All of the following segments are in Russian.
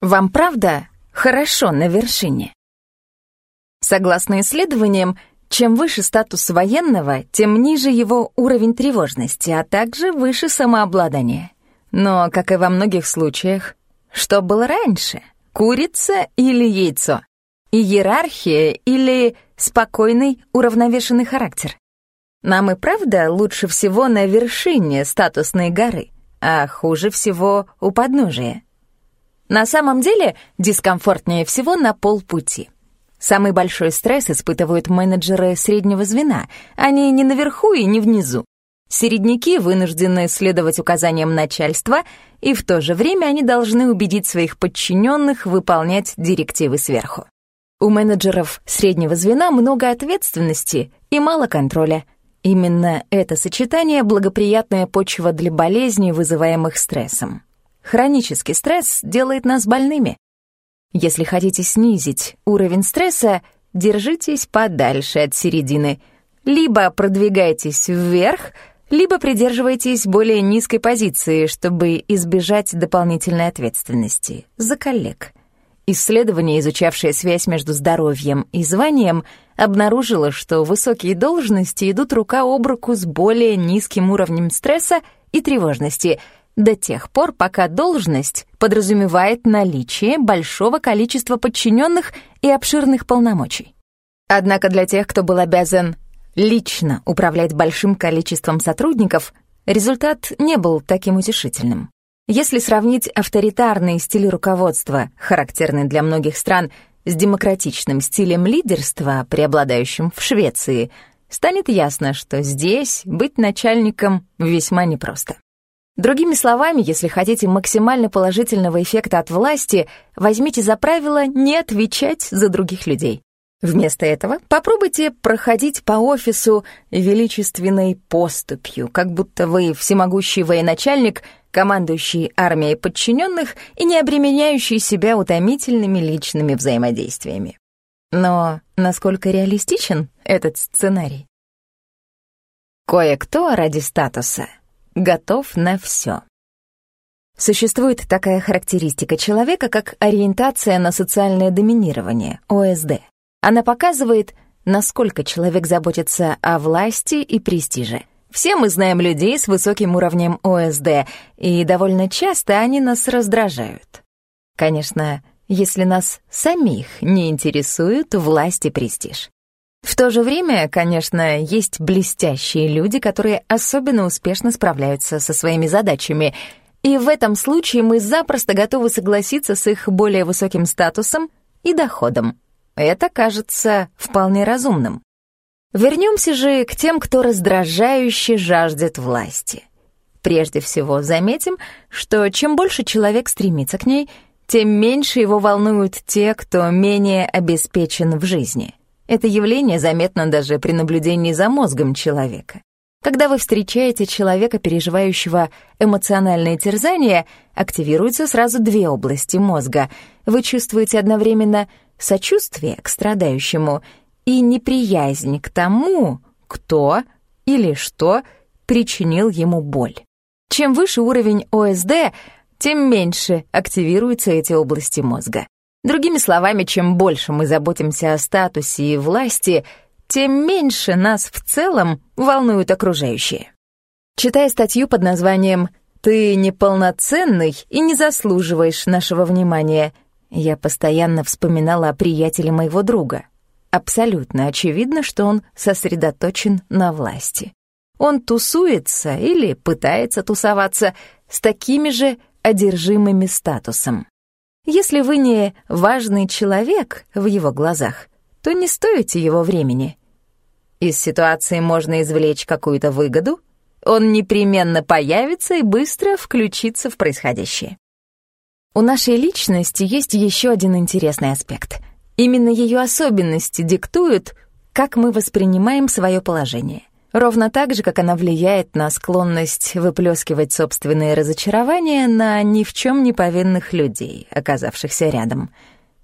Вам правда хорошо на вершине? Согласно исследованиям, чем выше статус военного, тем ниже его уровень тревожности, а также выше самообладание. Но, как и во многих случаях, что было раньше? Курица или яйцо? Иерархия или спокойный, уравновешенный характер? Нам и правда лучше всего на вершине статусной горы, а хуже всего у подножия. На самом деле дискомфортнее всего на полпути. Самый большой стресс испытывают менеджеры среднего звена. Они не наверху и не внизу. Середняки вынуждены следовать указаниям начальства, и в то же время они должны убедить своих подчиненных выполнять директивы сверху. У менеджеров среднего звена много ответственности и мало контроля. Именно это сочетание — благоприятная почва для болезней, вызываемых стрессом. Хронический стресс делает нас больными. Если хотите снизить уровень стресса, держитесь подальше от середины. Либо продвигайтесь вверх, либо придерживайтесь более низкой позиции, чтобы избежать дополнительной ответственности за коллег. Исследование, изучавшее связь между здоровьем и званием, обнаружило, что высокие должности идут рука об руку с более низким уровнем стресса и тревожности — до тех пор, пока должность подразумевает наличие большого количества подчиненных и обширных полномочий. Однако для тех, кто был обязан лично управлять большим количеством сотрудников, результат не был таким утешительным. Если сравнить авторитарный стиль руководства, характерный для многих стран, с демократичным стилем лидерства, преобладающим в Швеции, станет ясно, что здесь быть начальником весьма непросто. Другими словами, если хотите максимально положительного эффекта от власти, возьмите за правило не отвечать за других людей. Вместо этого попробуйте проходить по офису величественной поступью, как будто вы всемогущий военачальник, командующий армией подчиненных и не обременяющий себя утомительными личными взаимодействиями. Но насколько реалистичен этот сценарий? Кое-кто ради статуса — готов на все. Существует такая характеристика человека, как ориентация на социальное доминирование, ОСД. Она показывает, насколько человек заботится о власти и престиже. Все мы знаем людей с высоким уровнем ОСД, и довольно часто они нас раздражают. Конечно, если нас самих не интересует власть и престиж. В то же время, конечно, есть блестящие люди, которые особенно успешно справляются со своими задачами, и в этом случае мы запросто готовы согласиться с их более высоким статусом и доходом. Это кажется вполне разумным. Вернемся же к тем, кто раздражающе жаждет власти. Прежде всего заметим, что чем больше человек стремится к ней, тем меньше его волнуют те, кто менее обеспечен в жизни — это явление заметно даже при наблюдении за мозгом человека. Когда вы встречаете человека, переживающего эмоциональное терзание, активируются сразу две области мозга. Вы чувствуете одновременно сочувствие к страдающему и неприязнь к тому, кто или что причинил ему боль. Чем выше уровень ОСД, тем меньше активируются эти области мозга. Другими словами, чем больше мы заботимся о статусе и власти, тем меньше нас в целом волнуют окружающие. Читая статью под названием «Ты неполноценный и не заслуживаешь нашего внимания», я постоянно вспоминала о приятеле моего друга. Абсолютно очевидно, что он сосредоточен на власти. Он тусуется или пытается тусоваться с такими же одержимыми статусом. Если вы не важный человек в его глазах, то не стоите его времени. Из ситуации можно извлечь какую-то выгоду, он непременно появится и быстро включится в происходящее. У нашей личности есть еще один интересный аспект. Именно ее особенности диктуют, как мы воспринимаем свое положение. Ровно так же, как она влияет на склонность выплескивать собственные разочарования на ни в чем не повинных людей, оказавшихся рядом.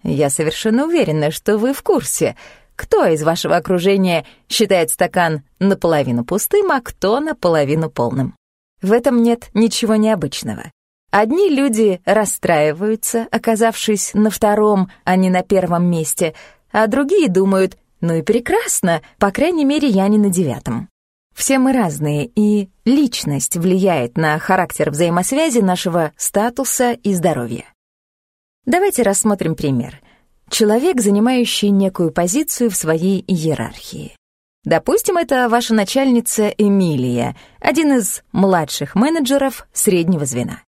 Я совершенно уверена, что вы в курсе, кто из вашего окружения считает стакан наполовину пустым, а кто наполовину полным. В этом нет ничего необычного. Одни люди расстраиваются, оказавшись на втором, а не на первом месте, а другие думают, ну и прекрасно, по крайней мере, я не на девятом. Все мы разные, и личность влияет на характер взаимосвязи нашего статуса и здоровья. Давайте рассмотрим пример. Человек, занимающий некую позицию в своей иерархии. Допустим, это ваша начальница Эмилия, один из младших менеджеров среднего звена.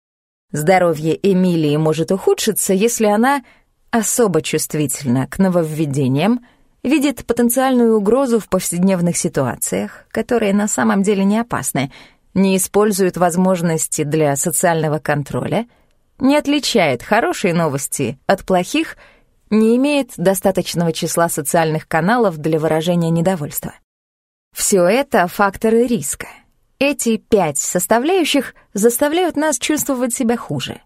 Здоровье Эмилии может ухудшиться, если она особо чувствительна к нововведениям, видит потенциальную угрозу в повседневных ситуациях, которые на самом деле не опасны, не использует возможности для социального контроля, не отличает хорошие новости от плохих, не имеет достаточного числа социальных каналов для выражения недовольства. Все это факторы риска. Эти пять составляющих заставляют нас чувствовать себя хуже.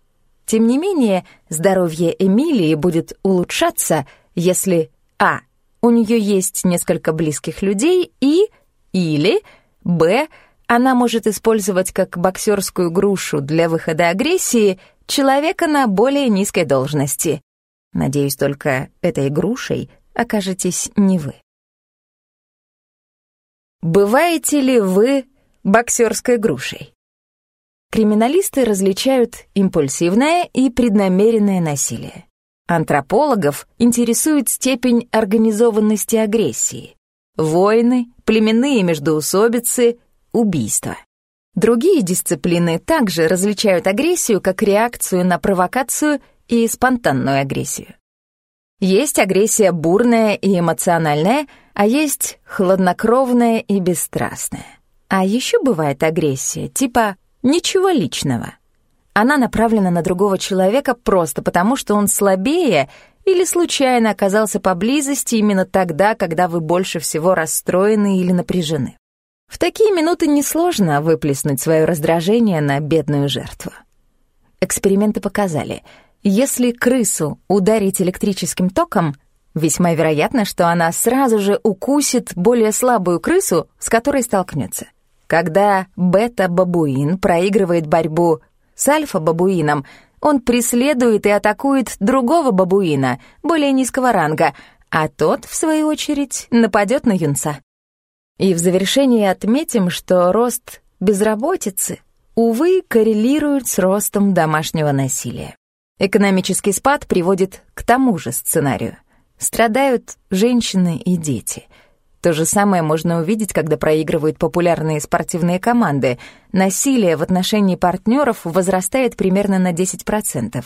Тем не менее, здоровье Эмилии будет улучшаться, если а. У нее есть несколько близких людей и или б. она может использовать как боксерскую грушу для выхода агрессии человека на более низкой должности. Надеюсь, только этой грушей окажетесь не вы. Бываете ли вы боксерской грушей? Криминалисты различают импульсивное и преднамеренное насилие. Антропологов интересует степень организованности агрессии. Войны, племенные междоусобицы, убийства. Другие дисциплины также различают агрессию как реакцию на провокацию и спонтанную агрессию. Есть агрессия бурная и эмоциональная, а есть хладнокровная и бесстрастная. А еще бывает агрессия, типа «ничего личного». Она направлена на другого человека просто потому, что он слабее или случайно оказался поблизости именно тогда, когда вы больше всего расстроены или напряжены. В такие минуты несложно выплеснуть свое раздражение на бедную жертву. Эксперименты показали — если крысу ударить электрическим током, весьма вероятно, что она сразу же укусит более слабую крысу, с которой столкнется. Когда бета-бабуин проигрывает борьбу с альфа-бабуином, он преследует и атакует другого бабуина, более низкого ранга, а тот, в свою очередь, нападет на юнца. И в завершении отметим, что рост безработицы, увы, коррелирует с ростом домашнего насилия. Экономический спад приводит к тому же сценарию. Страдают женщины и дети. То же самое можно увидеть, когда проигрывают популярные спортивные команды. Насилие в отношении партнеров возрастает примерно на 10%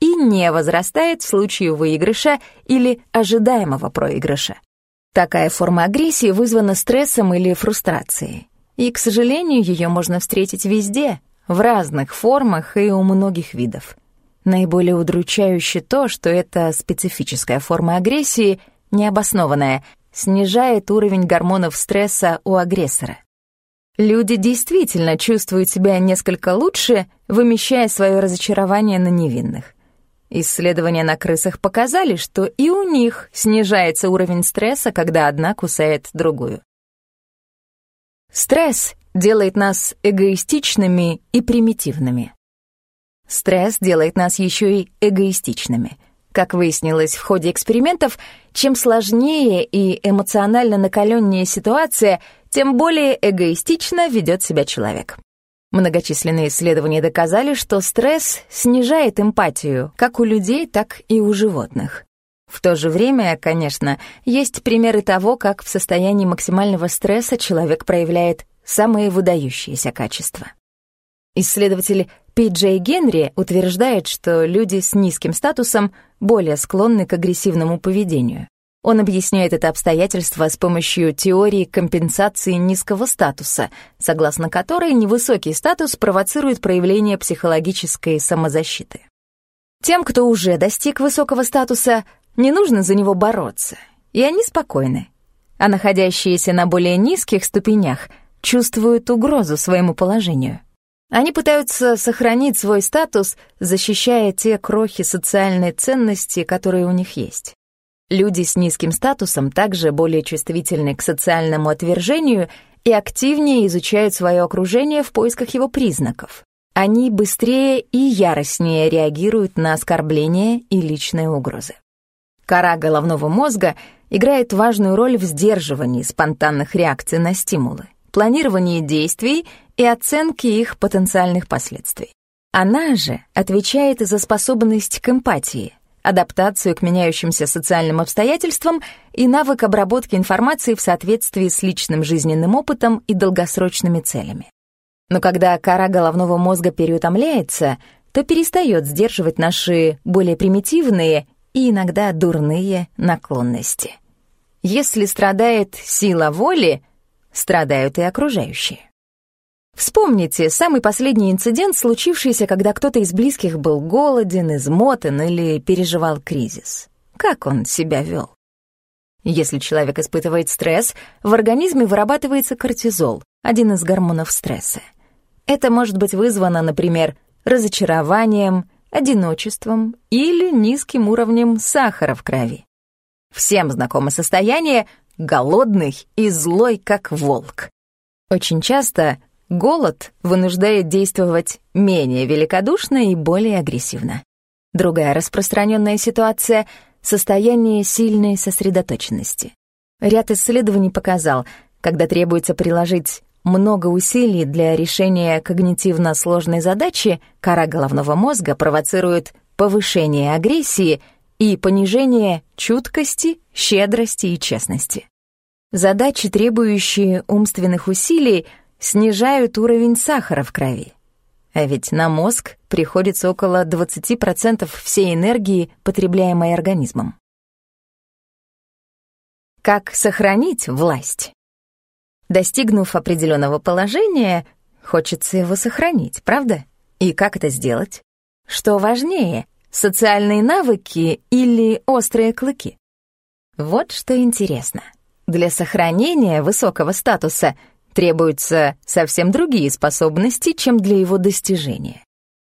и не возрастает в случае выигрыша или ожидаемого проигрыша. Такая форма агрессии вызвана стрессом или фрустрацией. И, к сожалению, ее можно встретить везде, в разных формах и у многих видов. Наиболее удручающе то, что эта специфическая форма агрессии, необоснованная, снижает уровень гормонов стресса у агрессора. Люди действительно чувствуют себя несколько лучше, вымещая свое разочарование на невинных. Исследования на крысах показали, что и у них снижается уровень стресса, когда одна кусает другую. Стресс делает нас эгоистичными и примитивными. Стресс делает нас еще и эгоистичными. Как выяснилось в ходе экспериментов, чем сложнее и эмоционально накаленнее ситуация, тем более эгоистично ведет себя человек. Многочисленные исследования доказали, что стресс снижает эмпатию как у людей, так и у животных. В то же время, конечно, есть примеры того, как в состоянии максимального стресса человек проявляет самые выдающиеся качества. Исследователь Пи Джей Генри утверждает, что люди с низким статусом более склонны к агрессивному поведению. Он объясняет это обстоятельство с помощью теории компенсации низкого статуса, согласно которой невысокий статус провоцирует проявление психологической самозащиты. Тем, кто уже достиг высокого статуса, не нужно за него бороться, и они спокойны. А находящиеся на более низких ступенях чувствуют угрозу своему положению. Они пытаются сохранить свой статус, защищая те крохи социальной ценности, которые у них есть. Люди с низким статусом также более чувствительны к социальному отвержению и активнее изучают свое окружение в поисках его признаков. Они быстрее и яростнее реагируют на оскорбления и личные угрозы. Кора головного мозга играет важную роль в сдерживании спонтанных реакций на стимулы, планировании действий и оценке их потенциальных последствий. Она же отвечает за способность к эмпатии, адаптацию к меняющимся социальным обстоятельствам и навык обработки информации в соответствии с личным жизненным опытом и долгосрочными целями. Но когда кора головного мозга переутомляется, то перестает сдерживать наши более примитивные и иногда дурные наклонности. Если страдает сила воли, страдают и окружающие. Вспомните самый последний инцидент, случившийся, когда кто-то из близких был голоден, измотан или переживал кризис. Как он себя вел? Если человек испытывает стресс, в организме вырабатывается кортизол, один из гормонов стресса. Это может быть вызвано, например, разочарованием, одиночеством или низким уровнем сахара в крови. Всем знакомо состояние голодный и злой, как волк. Очень часто голод вынуждает действовать менее великодушно и более агрессивно. Другая распространенная ситуация — состояние сильной сосредоточенности. Ряд исследований показал, когда требуется приложить много усилий для решения когнитивно сложной задачи, кора головного мозга провоцирует повышение агрессии и понижение чуткости, щедрости и честности. Задачи, требующие умственных усилий, снижают уровень сахара в крови. А ведь на мозг приходится около 20% всей энергии, потребляемой организмом. Как сохранить власть? Достигнув определенного положения, хочется его сохранить, правда? И как это сделать? Что важнее, социальные навыки или острые клыки? Вот что интересно. Для сохранения высокого статуса требуются совсем другие способности, чем для его достижения.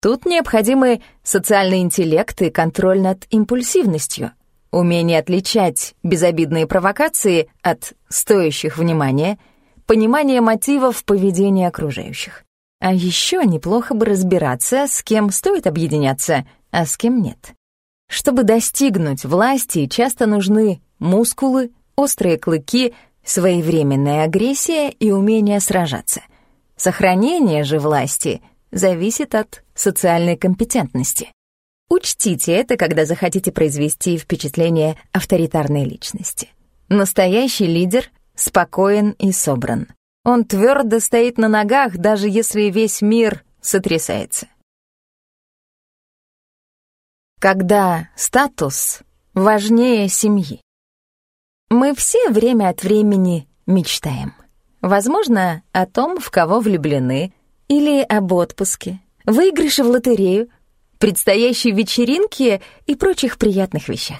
Тут необходимы социальный интеллект и контроль над импульсивностью, умение отличать безобидные провокации от стоящих внимания — понимание мотивов поведения окружающих. А еще неплохо бы разбираться, с кем стоит объединяться, а с кем нет. Чтобы достигнуть власти, часто нужны мускулы, острые клыки, своевременная агрессия и умение сражаться. Сохранение же власти зависит от социальной компетентности. Учтите это, когда захотите произвести впечатление авторитарной личности. Настоящий лидер спокоен и собран. Он твердо стоит на ногах, даже если весь мир сотрясается. Когда статус важнее семьи. Мы все время от времени мечтаем. Возможно, о том, в кого влюблены, или об отпуске, выигрыше в лотерею, предстоящей вечеринке и прочих приятных вещах.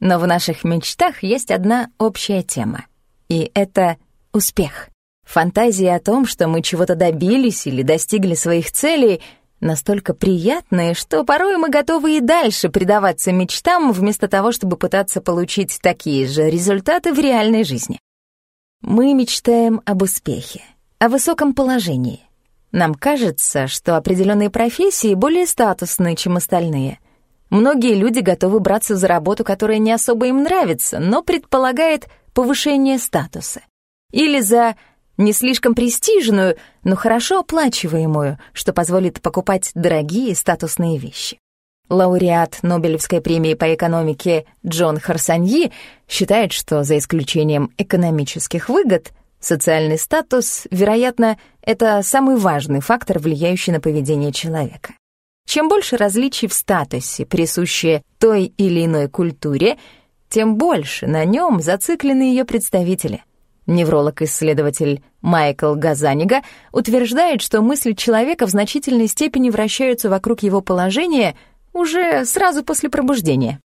Но в наших мечтах есть одна общая тема и это успех. Фантазии о том, что мы чего-то добились или достигли своих целей, настолько приятные, что порой мы готовы и дальше предаваться мечтам, вместо того, чтобы пытаться получить такие же результаты в реальной жизни. Мы мечтаем об успехе, о высоком положении. Нам кажется, что определенные профессии более статусные, чем остальные. Многие люди готовы браться за работу, которая не особо им нравится, но предполагает повышение статуса. Или за не слишком престижную, но хорошо оплачиваемую, что позволит покупать дорогие статусные вещи. Лауреат Нобелевской премии по экономике Джон Харсаньи считает, что за исключением экономических выгод, социальный статус, вероятно, это самый важный фактор, влияющий на поведение человека. Чем больше различий в статусе, присущие той или иной культуре, тем больше на нем зациклены ее представители. Невролог-исследователь Майкл Газанига утверждает, что мысли человека в значительной степени вращаются вокруг его положения уже сразу после пробуждения.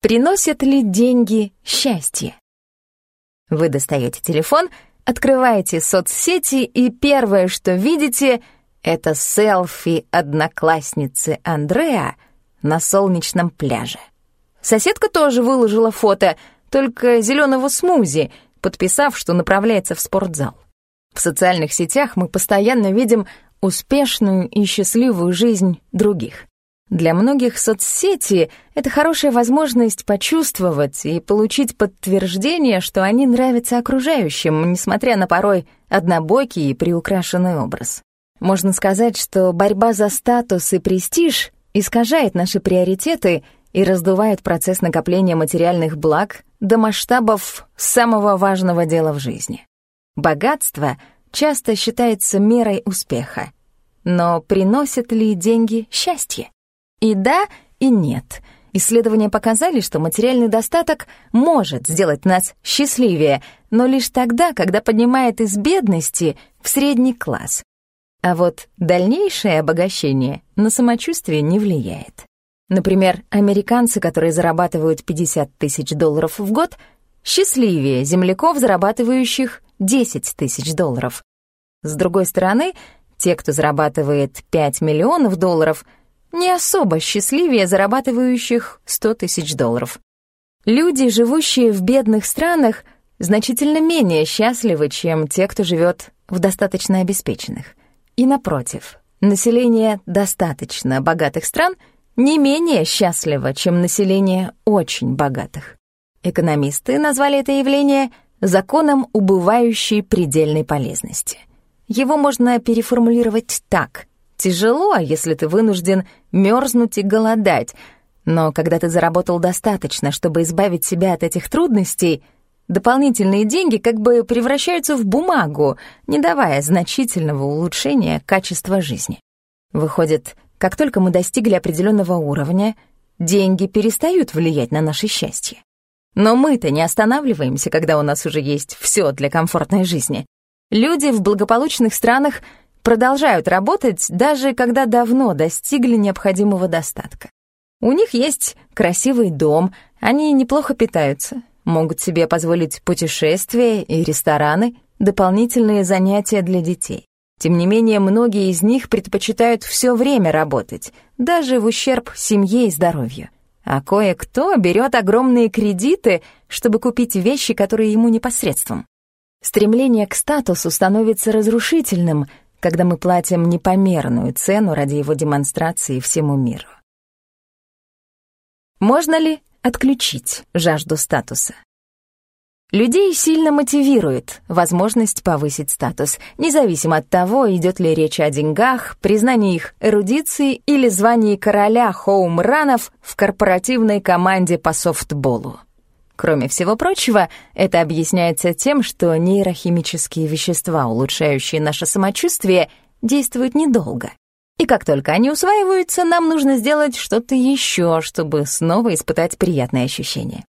Приносят ли деньги счастье? Вы достаете телефон, открываете соцсети, и первое, что видите, это селфи одноклассницы Андреа на солнечном пляже. Соседка тоже выложила фото, только зеленого смузи, подписав, что направляется в спортзал. В социальных сетях мы постоянно видим успешную и счастливую жизнь других. Для многих соцсети — это хорошая возможность почувствовать и получить подтверждение, что они нравятся окружающим, несмотря на порой однобокий и приукрашенный образ. Можно сказать, что борьба за статус и престиж искажает наши приоритеты и раздувает процесс накопления материальных благ до масштабов самого важного дела в жизни. Богатство часто считается мерой успеха. Но приносят ли деньги счастье? И да, и нет. Исследования показали, что материальный достаток может сделать нас счастливее, но лишь тогда, когда поднимает из бедности в средний класс. А вот дальнейшее обогащение на самочувствие не влияет. Например, американцы, которые зарабатывают 50 тысяч долларов в год, счастливее земляков, зарабатывающих 10 тысяч долларов. С другой стороны, те, кто зарабатывает 5 миллионов долларов, не особо счастливее зарабатывающих 100 тысяч долларов. Люди, живущие в бедных странах, значительно менее счастливы, чем те, кто живет в достаточно обеспеченных. И напротив, население достаточно богатых стран не менее счастливо, чем население очень богатых. Экономисты назвали это явление законом убывающей предельной полезности. Его можно переформулировать так. Тяжело, если ты вынужден мерзнуть и голодать, но когда ты заработал достаточно, чтобы избавить себя от этих трудностей — Дополнительные деньги как бы превращаются в бумагу, не давая значительного улучшения качества жизни. Выходит, как только мы достигли определенного уровня, деньги перестают влиять на наше счастье. Но мы-то не останавливаемся, когда у нас уже есть все для комфортной жизни. Люди в благополучных странах продолжают работать, даже когда давно достигли необходимого достатка. У них есть красивый дом, они неплохо питаются, могут себе позволить путешествия и рестораны, дополнительные занятия для детей. Тем не менее, многие из них предпочитают все время работать, даже в ущерб семье и здоровью. А кое-кто берет огромные кредиты, чтобы купить вещи, которые ему непосредством. Стремление к статусу становится разрушительным, когда мы платим непомерную цену ради его демонстрации всему миру. Можно ли отключить жажду статуса. Людей сильно мотивирует возможность повысить статус, независимо от того, идет ли речь о деньгах, признании их эрудиции или звании короля хоум-ранов в корпоративной команде по софтболу. Кроме всего прочего, это объясняется тем, что нейрохимические вещества, улучшающие наше самочувствие, действуют недолго. И как только они усваиваются, нам нужно сделать что-то еще, чтобы снова испытать приятные ощущения.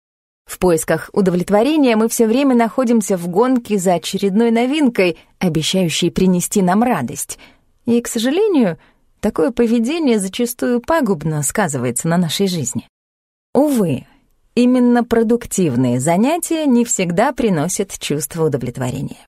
В поисках удовлетворения мы все время находимся в гонке за очередной новинкой, обещающей принести нам радость. И, к сожалению, такое поведение зачастую пагубно сказывается на нашей жизни. Увы, именно продуктивные занятия не всегда приносят чувство удовлетворения.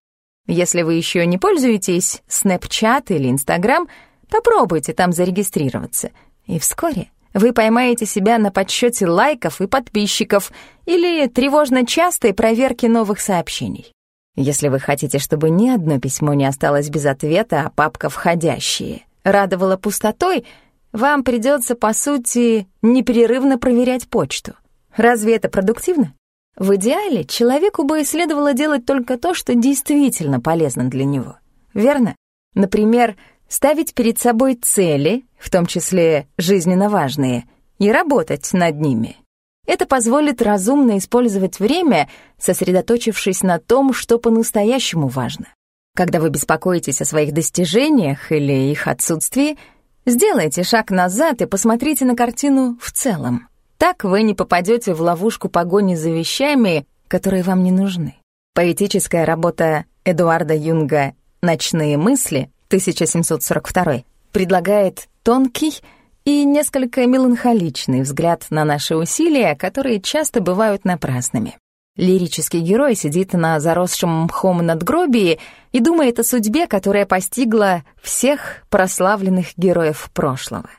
Если вы еще не пользуетесь Snapchat или Instagram — Попробуйте там зарегистрироваться, и вскоре вы поймаете себя на подсчете лайков и подписчиков или тревожно частой проверки новых сообщений. Если вы хотите, чтобы ни одно письмо не осталось без ответа, а папка «Входящие» радовала пустотой, вам придется, по сути, непрерывно проверять почту. Разве это продуктивно? В идеале человеку бы следовало делать только то, что действительно полезно для него. Верно? Например, ставить перед собой цели, в том числе жизненно важные, и работать над ними. Это позволит разумно использовать время, сосредоточившись на том, что по-настоящему важно. Когда вы беспокоитесь о своих достижениях или их отсутствии, сделайте шаг назад и посмотрите на картину в целом. Так вы не попадете в ловушку погони за вещами, которые вам не нужны. Поэтическая работа Эдуарда Юнга «Ночные мысли» 1742 предлагает тонкий и несколько меланхоличный взгляд на наши усилия, которые часто бывают напрасными. Лирический герой сидит на заросшем мхом надгробии и думает о судьбе, которая постигла всех прославленных героев прошлого.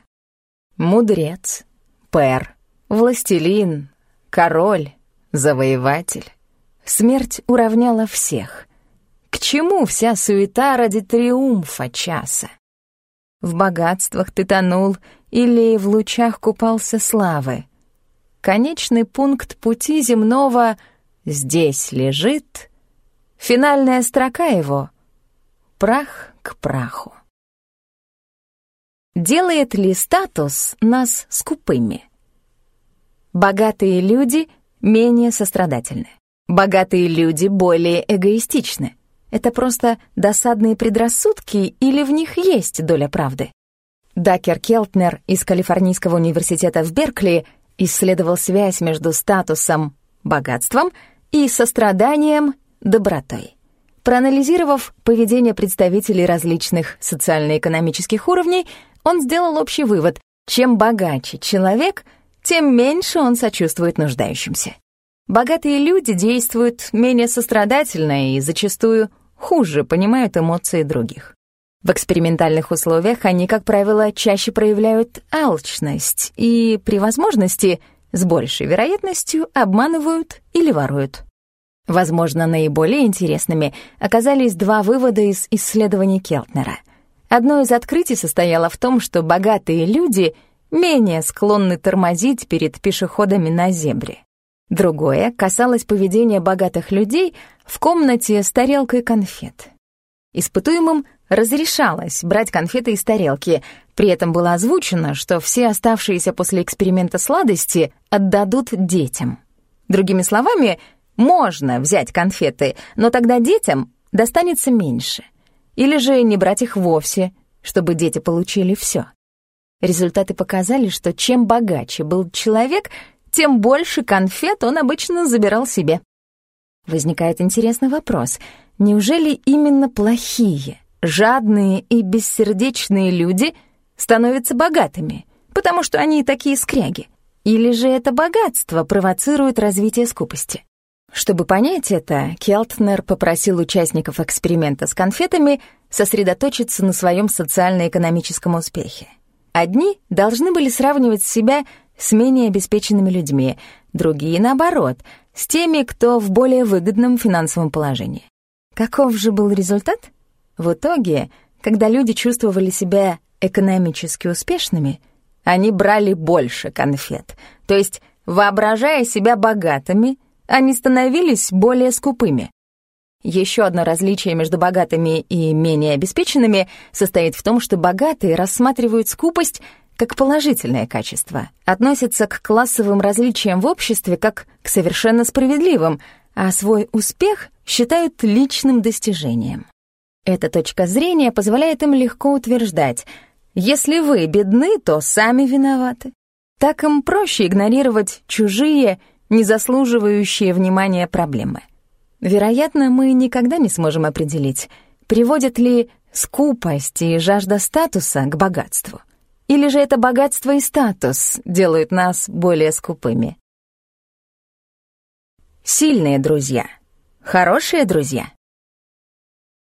Мудрец, пэр, властелин, король, завоеватель. Смерть уравняла всех — чему вся суета ради триумфа часа? в богатствах ты тонул или в лучах купался славы. Конечный пункт пути земного здесь лежит, финальная строка его — прах к праху. Делает ли статус нас скупыми? Богатые люди менее сострадательны. Богатые люди более эгоистичны. Это просто досадные предрассудки или в них есть доля правды? Дакер Келтнер из Калифорнийского университета в Беркли исследовал связь между статусом, богатством и состраданием, добротой. Проанализировав поведение представителей различных социально-экономических уровней, он сделал общий вывод. Чем богаче человек, тем меньше он сочувствует нуждающимся. Богатые люди действуют менее сострадательно и зачастую хуже понимают эмоции других. В экспериментальных условиях они, как правило, чаще проявляют алчность и, при возможности, с большей вероятностью обманывают или воруют. Возможно, наиболее интересными оказались два вывода из исследований Келтнера — Одно из открытий состояло в том, что богатые люди менее склонны тормозить перед пешеходами на зебре. Другое касалось поведения богатых людей в комнате с тарелкой конфет. Испытуемым разрешалось брать конфеты из тарелки, при этом было озвучено, что все оставшиеся после эксперимента сладости отдадут детям. Другими словами, можно взять конфеты, но тогда детям достанется меньше. Или же не брать их вовсе, чтобы дети получили все. Результаты показали, что чем богаче был человек, тем больше конфет он обычно забирал себе. Возникает интересный вопрос. Неужели именно плохие, жадные и бессердечные люди становятся богатыми, потому что они такие скряги? Или же это богатство провоцирует развитие скупости? Чтобы понять это, Келтнер попросил участников эксперимента с конфетами сосредоточиться на своем социально-экономическом успехе. Одни должны были сравнивать себя с менее обеспеченными людьми, другие, наоборот, с теми, кто в более выгодном финансовом положении. Каков же был результат? В итоге, когда люди чувствовали себя экономически успешными, они брали больше конфет, то есть, воображая себя богатыми, они становились более скупыми. Еще одно различие между богатыми и менее обеспеченными состоит в том, что богатые рассматривают скупость как положительное качество, относятся к классовым различиям в обществе как к совершенно справедливым, а свой успех считают личным достижением. Эта точка зрения позволяет им легко утверждать, если вы бедны, то сами виноваты. Так им проще игнорировать чужие не заслуживающие внимания проблемы. Вероятно, мы никогда не сможем определить, приводят ли скупость и жажда статуса к богатству. Или же это богатство и статус делают нас более скупыми. Сильные друзья. Хорошие друзья.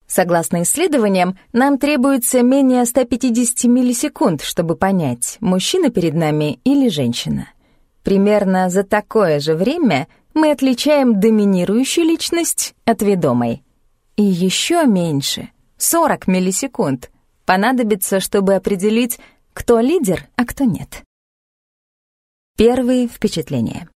Согласно исследованиям, нам требуется менее 150 миллисекунд, чтобы понять, мужчина перед нами или женщина — Примерно за такое же время мы отличаем доминирующую личность от ведомой. И еще меньше, 40 миллисекунд, понадобится, чтобы определить, кто лидер, а кто нет. Первые впечатления.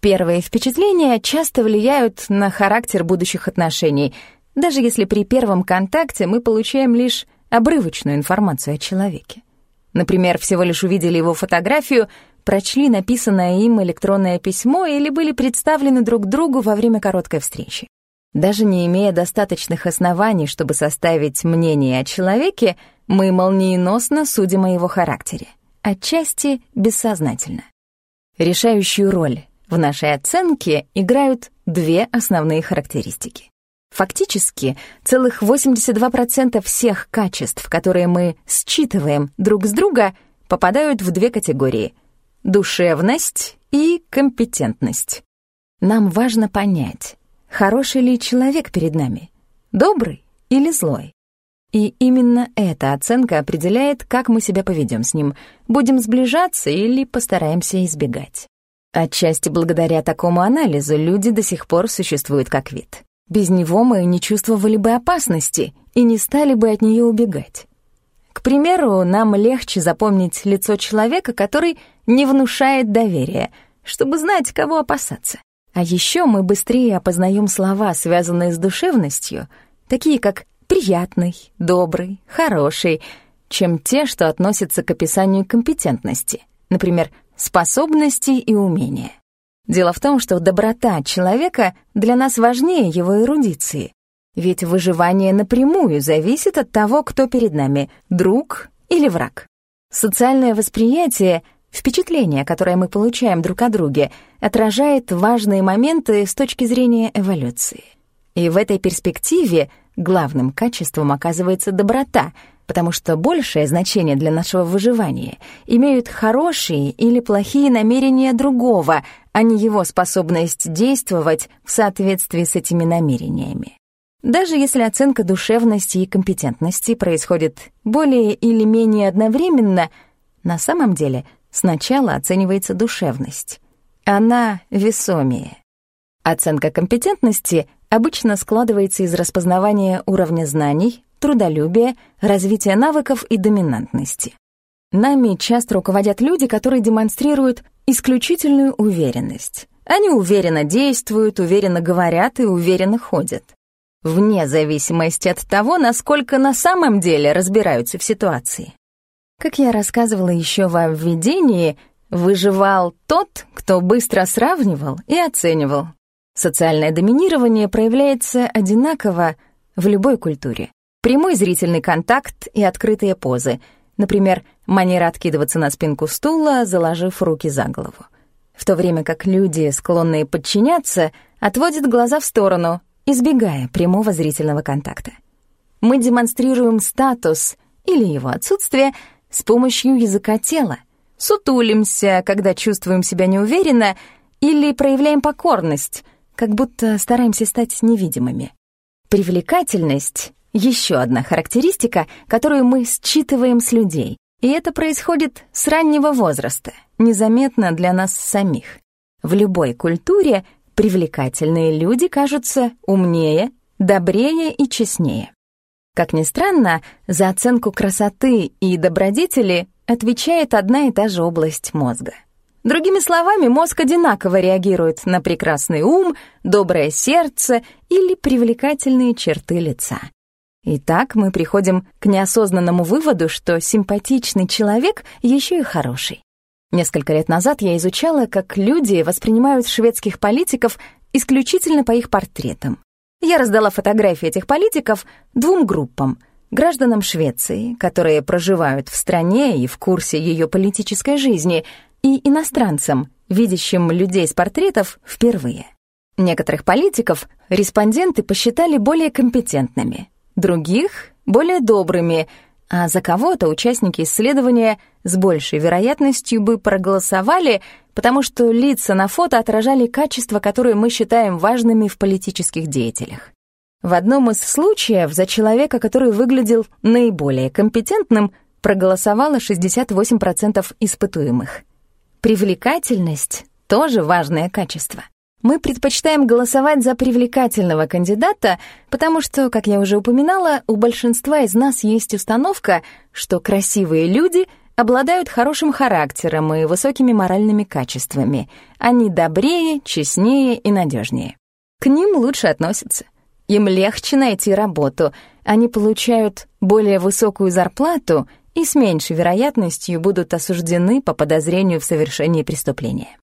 Первые впечатления часто влияют на характер будущих отношений, даже если при первом контакте мы получаем лишь обрывочную информацию о человеке. Например, всего лишь увидели его фотографию, прочли написанное им электронное письмо или были представлены друг другу во время короткой встречи. Даже не имея достаточных оснований, чтобы составить мнение о человеке, мы молниеносно судим о его характере, отчасти бессознательно. Решающую роль в нашей оценке играют две основные характеристики. Фактически, целых 82% всех качеств, которые мы считываем друг с друга, попадают в две категории — душевность и компетентность. Нам важно понять, хороший ли человек перед нами, добрый или злой. И именно эта оценка определяет, как мы себя поведем с ним, будем сближаться или постараемся избегать. Отчасти благодаря такому анализу люди до сих пор существуют как вид. Без него мы не чувствовали бы опасности и не стали бы от нее убегать. К примеру, нам легче запомнить лицо человека, который не внушает доверия, чтобы знать, кого опасаться. А еще мы быстрее опознаем слова, связанные с душевностью, такие как «приятный», «добрый», «хороший», чем те, что относятся к описанию компетентности, например, способности и умения. Дело в том, что доброта человека для нас важнее его эрудиции, ведь выживание напрямую зависит от того, кто перед нами — друг или враг. Социальное восприятие, впечатление, которое мы получаем друг о друге, отражает важные моменты с точки зрения эволюции. И в этой перспективе главным качеством оказывается доброта, потому что большее значение для нашего выживания имеют хорошие или плохие намерения другого, а не его способность действовать в соответствии с этими намерениями. Даже если оценка душевности и компетентности происходит более или менее одновременно, на самом деле сначала оценивается душевность. Она весомее. Оценка компетентности обычно складывается из распознавания уровня знаний, трудолюбия, развития навыков и доминантности. Нами часто руководят люди, которые демонстрируют исключительную уверенность. Они уверенно действуют, уверенно говорят и уверенно ходят вне зависимости от того, насколько на самом деле разбираются в ситуации. Как я рассказывала еще во введении, выживал тот, кто быстро сравнивал и оценивал. Социальное доминирование проявляется одинаково в любой культуре. Прямой зрительный контакт и открытые позы. Например, манера откидываться на спинку стула, заложив руки за голову. В то время как люди, склонные подчиняться, отводят глаза в сторону избегая прямого зрительного контакта. Мы демонстрируем статус или его отсутствие с помощью языка тела, сутулимся, когда чувствуем себя неуверенно, или проявляем покорность, как будто стараемся стать невидимыми. Привлекательность — еще одна характеристика, которую мы считываем с людей, и это происходит с раннего возраста, незаметно для нас самих. В любой культуре Привлекательные люди кажутся умнее, добрее и честнее. Как ни странно, за оценку красоты и добродетели отвечает одна и та же область мозга. Другими словами, мозг одинаково реагирует на прекрасный ум, доброе сердце или привлекательные черты лица. Итак, мы приходим к неосознанному выводу, что симпатичный человек еще и хороший. Несколько лет назад я изучала, как люди воспринимают шведских политиков исключительно по их портретам. Я раздала фотографии этих политиков двум группам — гражданам Швеции, которые проживают в стране и в курсе ее политической жизни, и иностранцам, видящим людей с портретов впервые. Некоторых политиков респонденты посчитали более компетентными, других — более добрыми — а за кого-то участники исследования с большей вероятностью бы проголосовали, потому что лица на фото отражали качества, которые мы считаем важными в политических деятелях. В одном из случаев за человека, который выглядел наиболее компетентным, проголосовало 68% испытуемых. Привлекательность — тоже важное качество. Мы предпочитаем голосовать за привлекательного кандидата, потому что, как я уже упоминала, у большинства из нас есть установка, что красивые люди обладают хорошим характером и высокими моральными качествами. Они добрее, честнее и надежнее. К ним лучше относятся. Им легче найти работу, они получают более высокую зарплату и с меньшей вероятностью будут осуждены по подозрению в совершении преступления.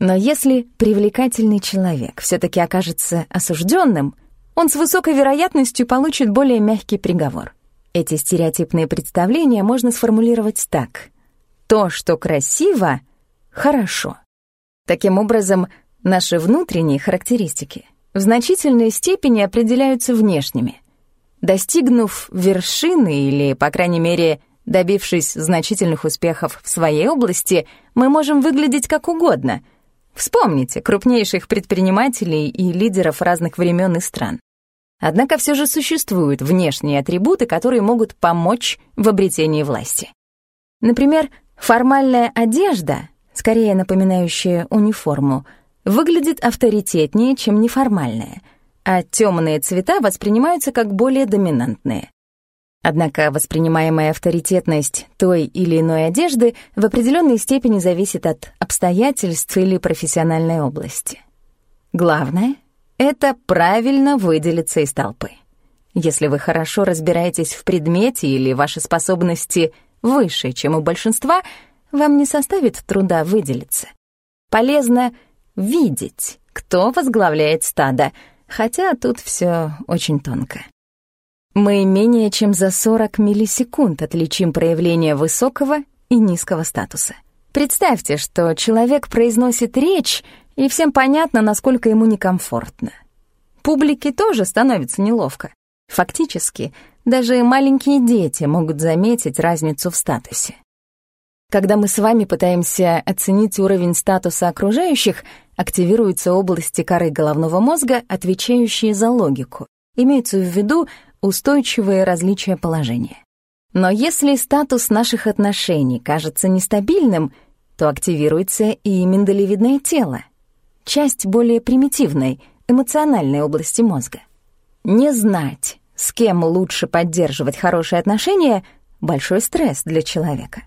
Но если привлекательный человек все-таки окажется осужденным, он с высокой вероятностью получит более мягкий приговор. Эти стереотипные представления можно сформулировать так. То, что красиво, хорошо. Таким образом, наши внутренние характеристики в значительной степени определяются внешними. Достигнув вершины или, по крайней мере, добившись значительных успехов в своей области, мы можем выглядеть как угодно — Вспомните крупнейших предпринимателей и лидеров разных времен и стран. Однако все же существуют внешние атрибуты, которые могут помочь в обретении власти. Например, формальная одежда, скорее напоминающая униформу, выглядит авторитетнее, чем неформальная, а темные цвета воспринимаются как более доминантные. Однако воспринимаемая авторитетность той или иной одежды в определенной степени зависит от обстоятельств или профессиональной области. Главное — это правильно выделиться из толпы. Если вы хорошо разбираетесь в предмете или ваши способности выше, чем у большинства, вам не составит труда выделиться. Полезно видеть, кто возглавляет стадо, хотя тут все очень тонко. Мы менее чем за 40 миллисекунд отличим проявление высокого и низкого статуса. Представьте, что человек произносит речь, и всем понятно, насколько ему некомфортно. Публике тоже становится неловко. Фактически, даже маленькие дети могут заметить разницу в статусе. Когда мы с вами пытаемся оценить уровень статуса окружающих, активируются области коры головного мозга, отвечающие за логику. Имеются в виду устойчивые различия положения. Но если статус наших отношений кажется нестабильным, то активируется и миндалевидное тело, часть более примитивной, эмоциональной области мозга. Не знать, с кем лучше поддерживать хорошие отношения — большой стресс для человека.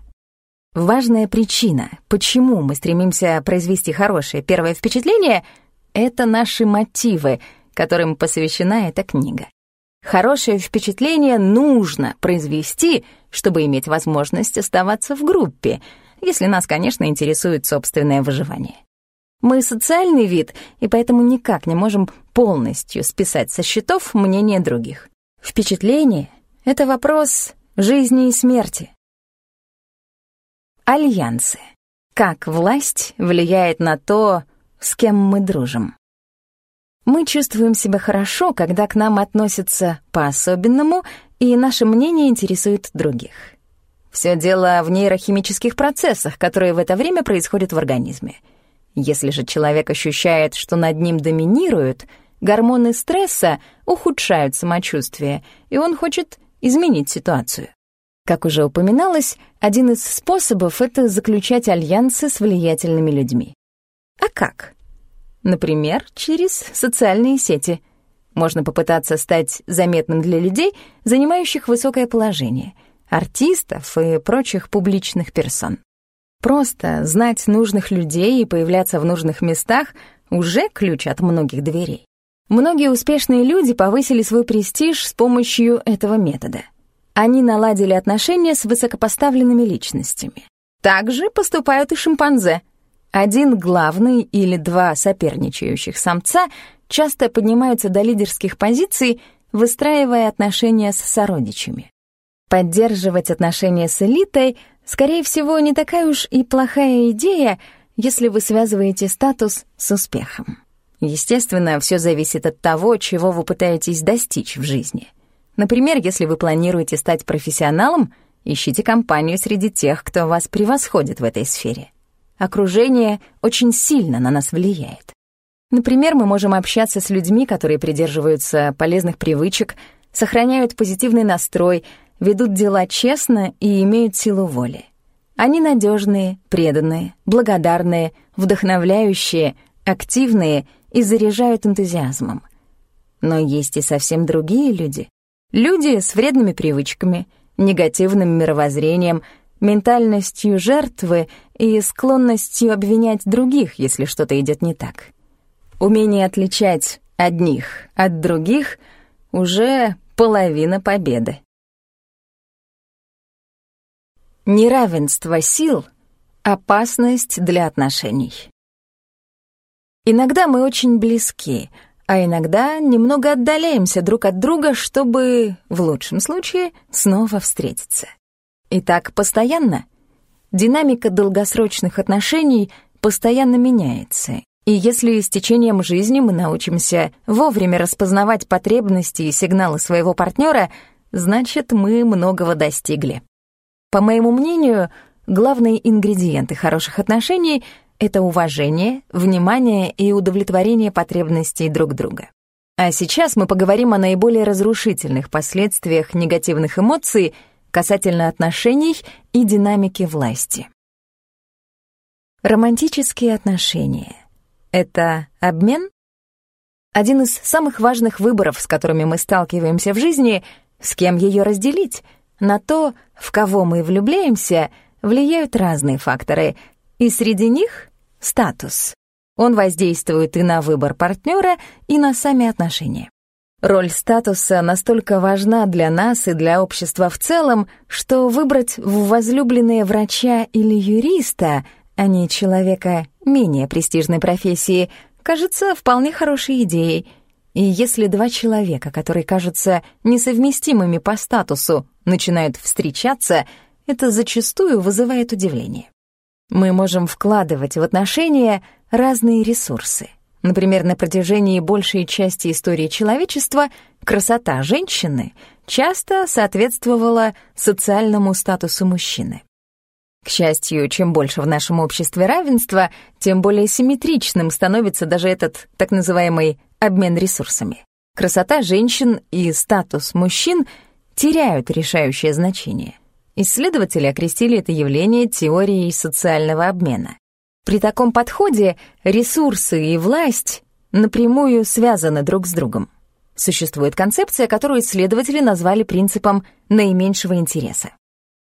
Важная причина, почему мы стремимся произвести хорошее первое впечатление — это наши мотивы, которым посвящена эта книга. Хорошее впечатление нужно произвести, чтобы иметь возможность оставаться в группе, если нас, конечно, интересует собственное выживание. Мы социальный вид, и поэтому никак не можем полностью списать со счетов мнение других. Впечатление — это вопрос жизни и смерти. Альянсы. Как власть влияет на то, с кем мы дружим. Мы чувствуем себя хорошо, когда к нам относятся по-особенному, и наше мнение интересует других. Все дело в нейрохимических процессах, которые в это время происходят в организме. Если же человек ощущает, что над ним доминируют — гормоны стресса ухудшают самочувствие, и он хочет изменить ситуацию. Как уже упоминалось, один из способов — это заключать альянсы с влиятельными людьми. А как? Например, через социальные сети. Можно попытаться стать заметным для людей, занимающих высокое положение, артистов и прочих публичных персон. Просто знать нужных людей и появляться в нужных местах — уже ключ от многих дверей. Многие успешные люди повысили свой престиж с помощью этого метода. Они наладили отношения с высокопоставленными личностями. Также поступают и шимпанзе. Один главный или два соперничающих самца часто поднимаются до лидерских позиций, выстраивая отношения с сородичами. Поддерживать отношения с элитой, скорее всего, не такая уж и плохая идея, если вы связываете статус с успехом. Естественно, все зависит от того, чего вы пытаетесь достичь в жизни. Например, если вы планируете стать профессионалом, ищите компанию среди тех, кто вас превосходит в этой сфере. Окружение очень сильно на нас влияет. Например, мы можем общаться с людьми, которые придерживаются полезных привычек, сохраняют позитивный настрой, ведут дела честно и имеют силу воли. Они надежные, преданные, благодарные, вдохновляющие, активные и заряжают энтузиазмом. Но есть и совсем другие люди. Люди с вредными привычками, негативным мировоззрением, ментальностью жертвы и склонностью обвинять других, если что-то идет не так. Умение отличать одних от других уже половина победы. Неравенство сил — опасность для отношений. Иногда мы очень близки, а иногда немного отдаляемся друг от друга, чтобы, в лучшем случае, снова встретиться. И так постоянно. Динамика долгосрочных отношений постоянно меняется, и если с течением жизни мы научимся вовремя распознавать потребности и сигналы своего партнера, значит, мы многого достигли. По моему мнению, главные ингредиенты хороших отношений — это уважение, внимание и удовлетворение потребностей друг друга. А сейчас мы поговорим о наиболее разрушительных последствиях негативных эмоций касательно отношений и динамики власти. Романтические отношения — это обмен? Один из самых важных выборов, с которыми мы сталкиваемся в жизни — С кем ее разделить? На то, в кого мы влюбляемся, влияют разные факторы, и среди них — статус. Он воздействует и на выбор партнера, и на сами отношения. Роль статуса настолько важна для нас и для общества в целом, что выбрать в возлюбленные врача или юриста, а не человека менее престижной профессии, кажется вполне хорошей идеей. И если два человека, которые кажутся несовместимыми по статусу, начинают встречаться, это зачастую вызывает удивление. Мы можем вкладывать в отношения разные ресурсы. Например, на протяжении большей части истории человечества красота женщины часто соответствовала социальному статусу мужчины. К счастью, чем больше в нашем обществе равенства, тем более симметричным становится даже этот так называемый обмен ресурсами. Красота женщин и статус мужчин теряют решающее значение. Исследователи окрестили это явление теорией социального обмена. При таком подходе ресурсы и власть напрямую связаны друг с другом. Существует концепция, которую исследователи назвали принципом наименьшего интереса.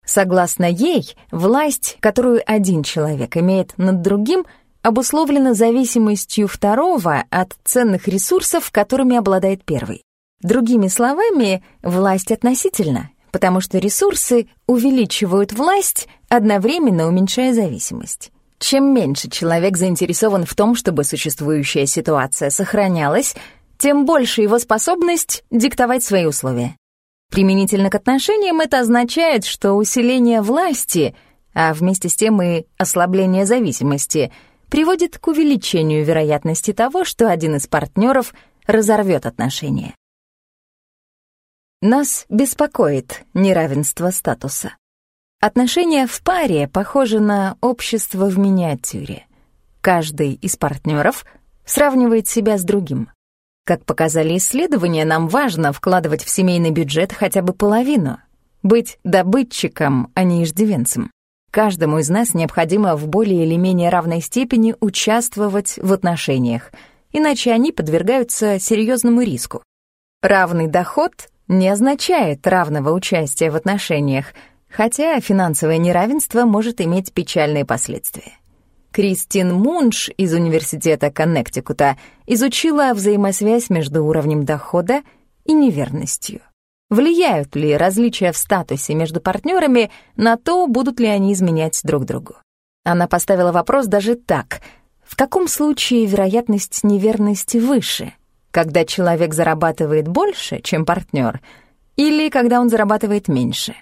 Согласно ей, власть, которую один человек имеет над другим, обусловлена зависимостью второго от ценных ресурсов, которыми обладает первый. Другими словами, власть относительна, потому что ресурсы увеличивают власть, одновременно уменьшая зависимость. Чем меньше человек заинтересован в том, чтобы существующая ситуация сохранялась, тем больше его способность диктовать свои условия. Применительно к отношениям это означает, что усиление власти, а вместе с тем и ослабление зависимости, приводит к увеличению вероятности того, что один из партнеров разорвет отношения. Нас беспокоит неравенство статуса. Отношения в паре похожи на общество в миниатюре. Каждый из партнеров сравнивает себя с другим. Как показали исследования, нам важно вкладывать в семейный бюджет хотя бы половину. Быть добытчиком, а не иждивенцем. Каждому из нас необходимо в более или менее равной степени участвовать в отношениях, иначе они подвергаются серьезному риску. Равный доход не означает равного участия в отношениях, хотя финансовое неравенство может иметь печальные последствия. Кристин Мунш из Университета Коннектикута изучила взаимосвязь между уровнем дохода и неверностью. Влияют ли различия в статусе между партнерами на то, будут ли они изменять друг другу? Она поставила вопрос даже так. В каком случае вероятность неверности выше? когда человек зарабатывает больше, чем партнер, или когда он зарабатывает меньше.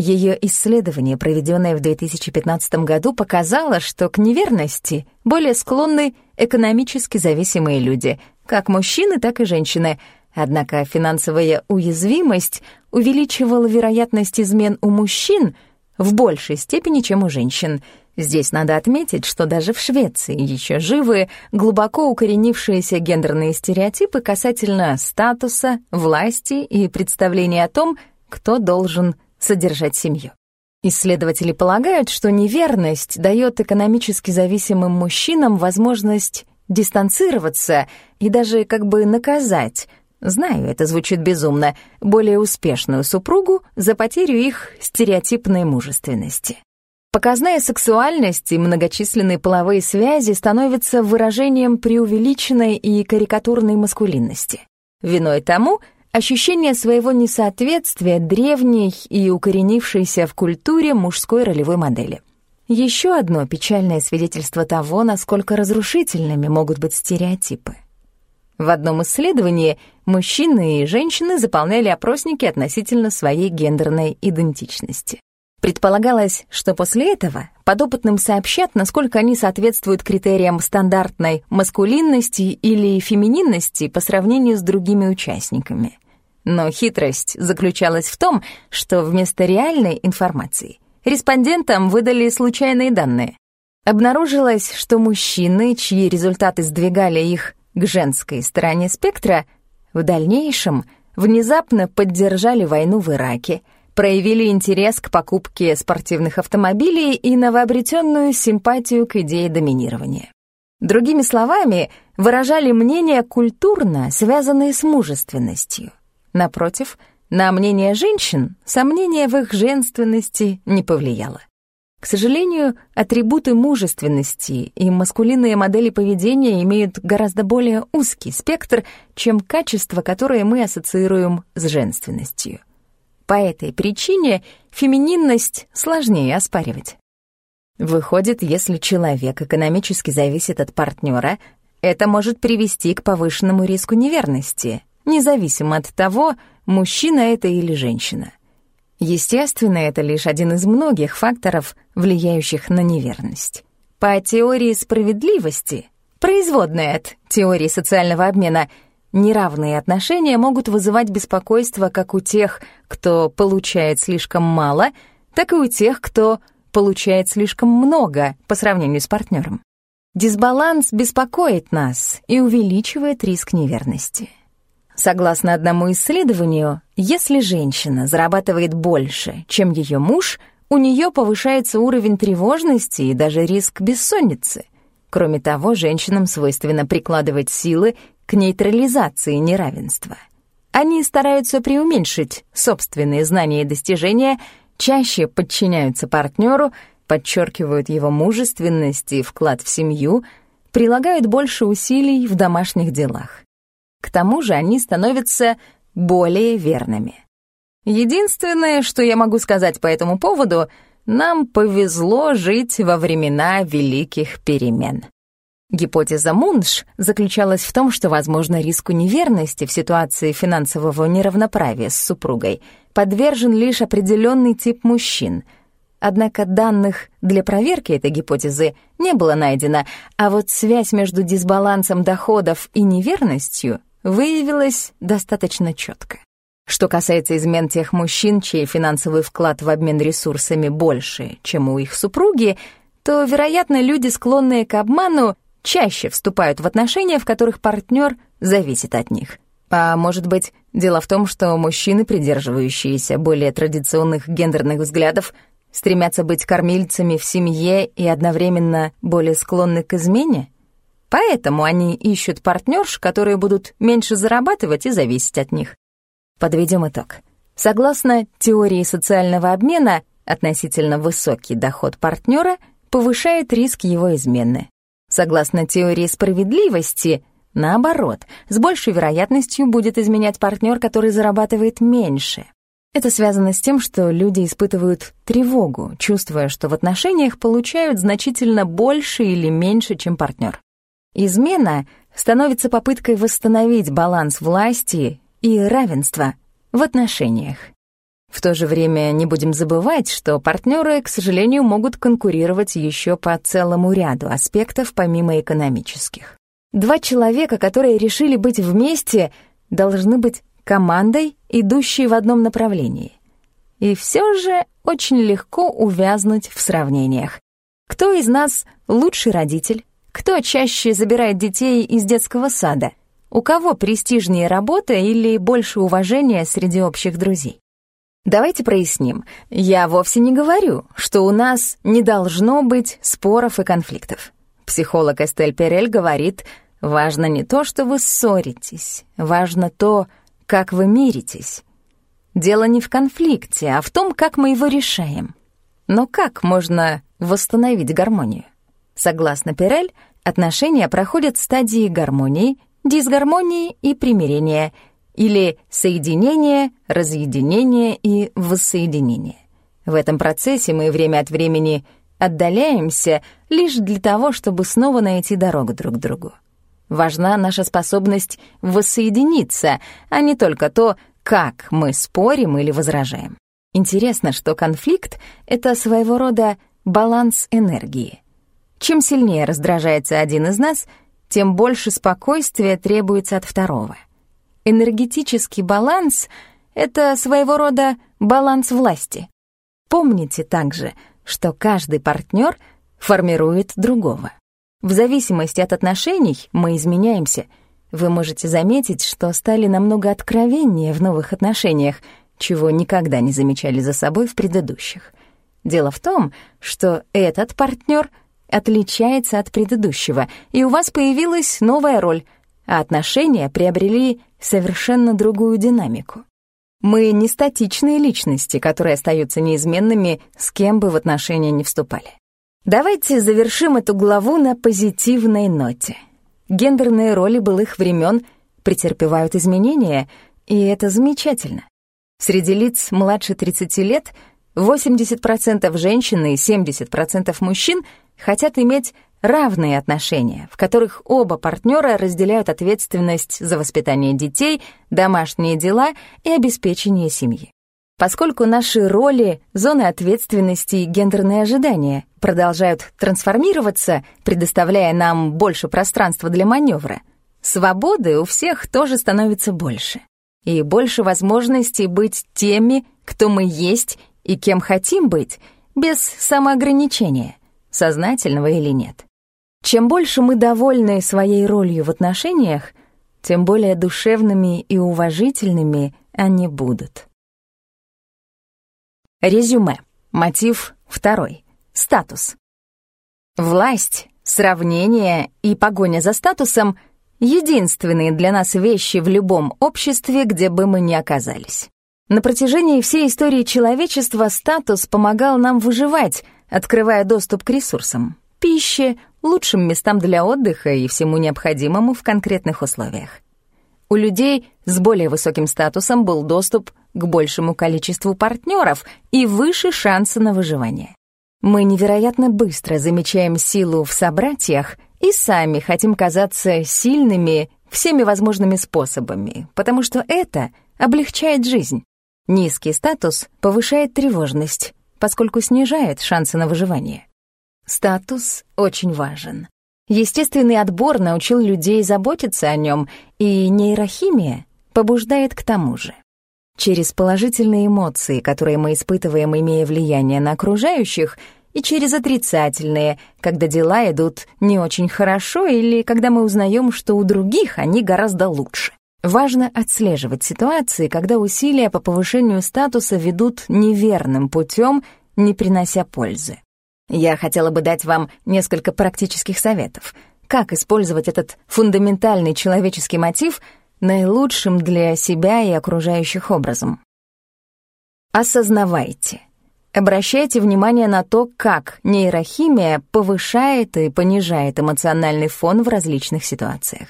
Ее исследование, проведенное в 2015 году, показало, что к неверности более склонны экономически зависимые люди, как мужчины, так и женщины. Однако финансовая уязвимость увеличивала вероятность измен у мужчин в большей степени, чем у женщин — Здесь надо отметить, что даже в Швеции еще живы глубоко укоренившиеся гендерные стереотипы касательно статуса, власти и представления о том, кто должен содержать семью. Исследователи полагают, что неверность дает экономически зависимым мужчинам возможность дистанцироваться и даже как бы наказать, знаю, это звучит безумно, более успешную супругу за потерю их стереотипной мужественности. Показная сексуальность и многочисленные половые связи становятся выражением преувеличенной и карикатурной маскулинности. Виной тому ощущение своего несоответствия древней и укоренившейся в культуре мужской ролевой модели. Еще одно печальное свидетельство того, насколько разрушительными могут быть стереотипы. В одном исследовании мужчины и женщины заполняли опросники относительно своей гендерной идентичности. Предполагалось, что после этого подопытным сообщат, насколько они соответствуют критериям стандартной маскулинности или фемининности по сравнению с другими участниками. Но хитрость заключалась в том, что вместо реальной информации респондентам выдали случайные данные. Обнаружилось, что мужчины, чьи результаты сдвигали их к женской стороне спектра, в дальнейшем внезапно поддержали войну в Ираке — проявили интерес к покупке спортивных автомобилей и новообретенную симпатию к идее доминирования. Другими словами, выражали мнения культурно, связанные с мужественностью. Напротив, На мнение женщин сомнение в их женственности не повлияло. К сожалению, атрибуты мужественности и маскулинные модели поведения имеют гораздо более узкий спектр, чем качества, которые мы ассоциируем с женственностью. По этой причине фемининность сложнее оспаривать. Выходит, если человек экономически зависит от партнера, это может привести к повышенному риску неверности, независимо от того, мужчина это или женщина. Естественно, это лишь один из многих факторов, влияющих на неверность. По теории справедливости, производная от теории социального обмена, неравные отношения могут вызывать беспокойство как у тех, кто получает слишком мало, так и у тех, кто получает слишком много по сравнению с партнером. Дисбаланс беспокоит нас и увеличивает риск неверности. Согласно одному исследованию, если женщина зарабатывает больше, чем ее муж, у нее повышается уровень тревожности и даже риск бессонницы. Кроме того, женщинам свойственно прикладывать силы к нейтрализации неравенства. Они стараются преуменьшить собственные знания и достижения, чаще подчиняются партнеру, подчеркивают его мужественность и вклад в семью, прилагают больше усилий в домашних делах. К тому же они становятся более верными. Единственное, что я могу сказать по этому поводу, нам повезло жить во времена великих перемен. Гипотеза Мунш заключалась в том, что, возможно, риску неверности в ситуации финансового неравноправия с супругой подвержен лишь определенный тип мужчин. Однако данных для проверки этой гипотезы не было найдено, а вот связь между дисбалансом доходов и неверностью выявилось достаточно четко. Что касается измен тех мужчин, чей финансовый вклад в обмен ресурсами больше, чем у их супруги, то, вероятно, люди, склонные к обману, чаще вступают в отношения, в которых партнер зависит от них. А может быть, дело в том, что мужчины, придерживающиеся более традиционных гендерных взглядов, стремятся быть кормильцами в семье и одновременно более склонны к измене? Поэтому они ищут партнерш, которые будут меньше зарабатывать и зависеть от них. Подведем итог. Согласно теории социального обмена, относительно высокий доход партнера повышает риск его измены. Согласно теории справедливости, наоборот, с большей вероятностью будет изменять партнер, который зарабатывает меньше. Это связано с тем, что люди испытывают тревогу, чувствуя, что в отношениях получают значительно больше или меньше, чем партнер. Измена становится попыткой восстановить баланс власти и равенства в отношениях. В то же время не будем забывать, что партнеры, к сожалению, могут конкурировать еще по целому ряду аспектов помимо экономических. Два человека, которые решили быть вместе, должны быть командой, идущей в одном направлении. И все же очень легко увязнуть в сравнениях. Кто из нас лучший родитель? Кто чаще забирает детей из детского сада? У кого престижнее работа или больше уважения среди общих друзей? Давайте проясним. Я вовсе не говорю, что у нас не должно быть споров и конфликтов. Психолог Эстель Перель говорит, важно не то, что вы ссоритесь, важно то, как вы миритесь. Дело не в конфликте, а в том, как мы его решаем. Но как можно восстановить гармонию? Согласно Перель, отношения проходят стадии гармонии, дисгармонии и примирения, или соединения, разъединения и воссоединения. В этом процессе мы время от времени отдаляемся лишь для того, чтобы снова найти дорогу друг к другу. Важна наша способность воссоединиться, а не только то, как мы спорим или возражаем. Интересно, что конфликт — это своего рода баланс энергии — чем сильнее раздражается один из нас, тем больше спокойствия требуется от второго. Энергетический баланс — это своего рода баланс власти. Помните также, что каждый партнер формирует другого. В зависимости от отношений мы изменяемся. Вы можете заметить, что стали намного откровеннее в новых отношениях, чего никогда не замечали за собой в предыдущих. Дело в том, что этот партнер — отличается от предыдущего, и у вас появилась новая роль, а отношения приобрели совершенно другую динамику. Мы не статичные личности, которые остаются неизменными, с кем бы в отношения не вступали. Давайте завершим эту главу на позитивной ноте. Гендерные роли былых времен претерпевают изменения, и это замечательно. Среди лиц младше 30 лет 80% женщин и 70% мужчин хотят иметь равные отношения, в которых оба партнера разделяют ответственность за воспитание детей, домашние дела и обеспечение семьи. Поскольку наши роли, зоны ответственности и гендерные ожидания продолжают трансформироваться, предоставляя нам больше пространства для маневра, свободы у всех тоже становится больше. И больше возможностей быть теми, кто мы есть и кем хотим быть, без самоограничения, сознательного или нет. Чем больше мы довольны своей ролью в отношениях, тем более душевными и уважительными они будут. Резюме. Мотив второй. Статус. Власть, сравнение и погоня за статусом — единственные для нас вещи в любом обществе, где бы мы ни оказались. На протяжении всей истории человечества статус помогал нам выживать, открывая доступ к ресурсам, пище, лучшим местам для отдыха и всему необходимому в конкретных условиях. У людей с более высоким статусом был доступ к большему количеству партнеров и выше шансы на выживание. Мы невероятно быстро замечаем силу в собратьях и сами хотим казаться сильными всеми возможными способами, потому что это облегчает жизнь. Низкий статус повышает тревожность, поскольку снижает шансы на выживание. Статус очень важен. Естественный отбор научил людей заботиться о нем, и нейрохимия побуждает к тому же. Через положительные эмоции, которые мы испытываем, имея влияние на окружающих, и через отрицательные, когда дела идут не очень хорошо или когда мы узнаем, что у других они гораздо лучше. Важно отслеживать ситуации, когда усилия по повышению статуса ведут неверным путем, не принося пользы. Я хотела бы дать вам несколько практических советов, как использовать этот фундаментальный человеческий мотив наилучшим для себя и окружающих образом. Осознавайте. Обращайте внимание на то, как нейрохимия повышает и понижает эмоциональный фон в различных ситуациях.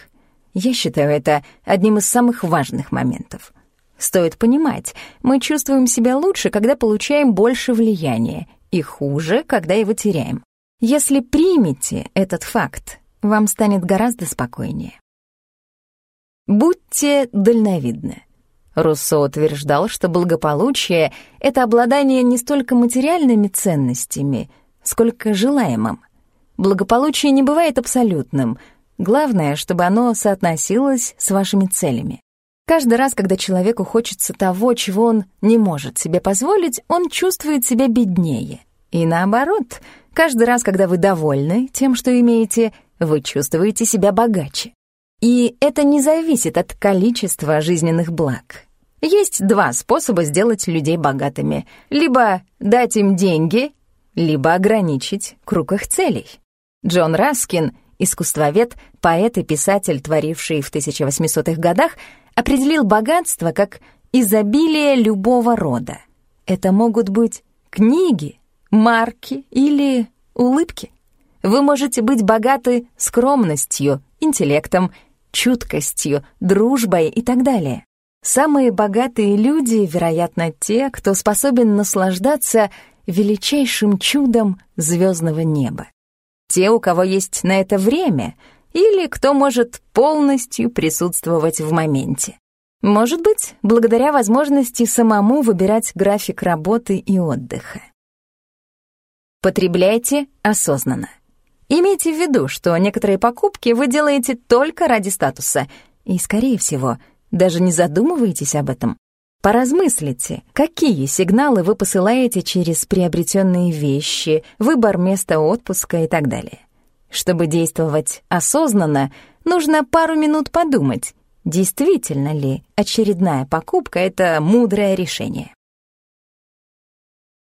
Я считаю это одним из самых важных моментов. Стоит понимать, мы чувствуем себя лучше, когда получаем больше влияния, и хуже, когда его теряем. Если примете этот факт, вам станет гораздо спокойнее. Будьте дальновидны. Руссо утверждал, что благополучие — это обладание не столько материальными ценностями, сколько желаемым. Благополучие не бывает абсолютным. Главное, чтобы оно соотносилось с вашими целями. Каждый раз, когда человеку хочется того, чего он не может себе позволить, он чувствует себя беднее. И наоборот, каждый раз, когда вы довольны тем, что имеете, вы чувствуете себя богаче. И это не зависит от количества жизненных благ. Есть два способа сделать людей богатыми. Либо дать им деньги, либо ограничить круг их целей. Джон Раскин, искусствовед, поэт и писатель, творивший в 1800-х годах, определил богатство как изобилие любого рода. Это могут быть книги, марки или улыбки. Вы можете быть богаты скромностью, интеллектом, чуткостью, дружбой и так далее. Самые богатые люди, вероятно, те, кто способен наслаждаться величайшим чудом звездного неба. Те, у кого есть на это время, или кто может полностью присутствовать в моменте. Может быть, благодаря возможности самому выбирать график работы и отдыха. Потребляйте осознанно. Имейте в виду, что некоторые покупки вы делаете только ради статуса, и, скорее всего, даже не задумываетесь об этом. Поразмыслите, какие сигналы вы посылаете через приобретенные вещи, выбор места отпуска и так далее. Чтобы действовать осознанно, нужно пару минут подумать, действительно ли очередная покупка — это мудрое решение.